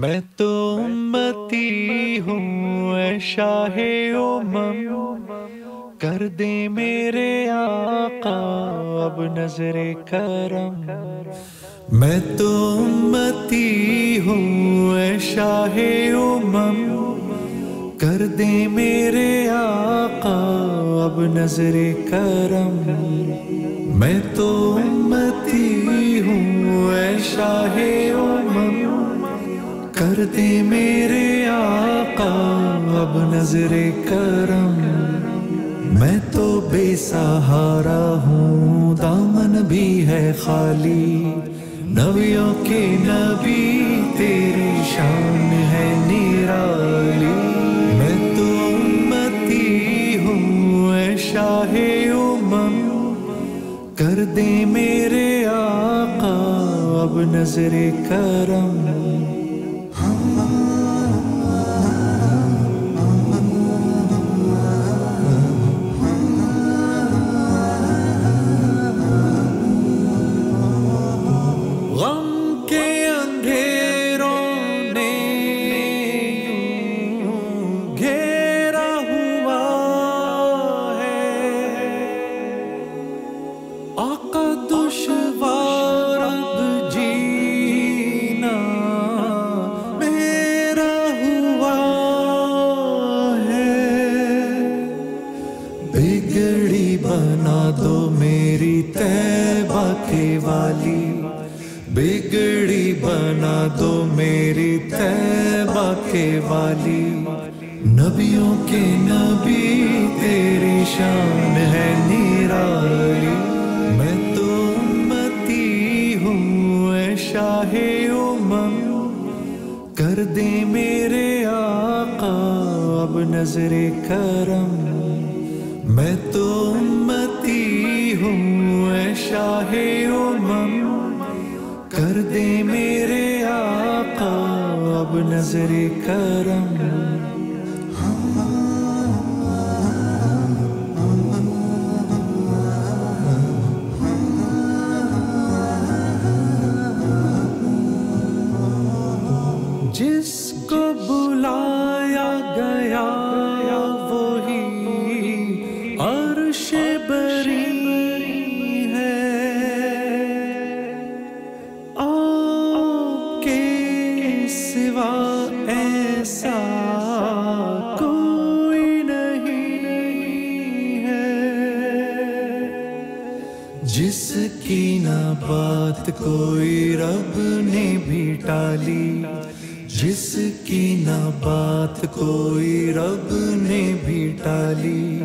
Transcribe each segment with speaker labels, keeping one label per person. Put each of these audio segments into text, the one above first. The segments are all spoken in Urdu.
Speaker 1: میں تو امتی ہوں، اے شاہ امم۔ کر دے میرے آقا اب نظر کرم۔ میں تو امتی ہوں، اے شاہ امم۔ کر دے میرے آقا اب نظر کرم۔ میں تو امتی ہوں، اے شاہ امم۔ کر دے میرے آقا، اب نظر کرم۔ میں تو بے سہارا ہوں، دامن بھی ہے خالی۔ نبیوں کے نبی، تیری شان ہے نیرالی میں تو امتی ہوں، اے شاہ امم۔ کر دے میرے آقا، اب نظر کرم۔ آقا دشوار اب جینا میرا ہوا ہے۔ بگڑی بنا دو میری تیبہ کے والی۔ بگڑی بنا دو میری تیبہ کے والی۔ نبیوں کے نبی تیری شان ہے نیرالی اے امم، کر دے میرے آقا، اب نظر کرم۔ میں تو امتی ہوں، اے شاہ امم، کر دے میرے آقا، اب نظر کرم۔ جس کی نہ بات کوئی رب نے بھی ٹالی۔ جس کی نہ بات کوئی رب نے بھی ٹالی۔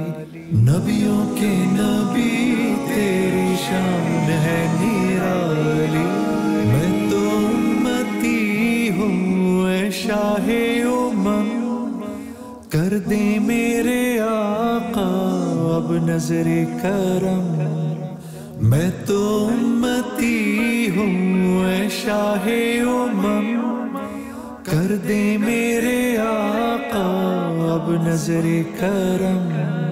Speaker 1: نبیوں کے نبی تیری شان ہے نیرالی میں تو امتی ہوں اے شاہ امم۔ کر دے میرے آقا اب نظر کرم۔ میں تو امتی ہوں اے شاہ امم۔ کر دے میرے آقا اب نظر کرم۔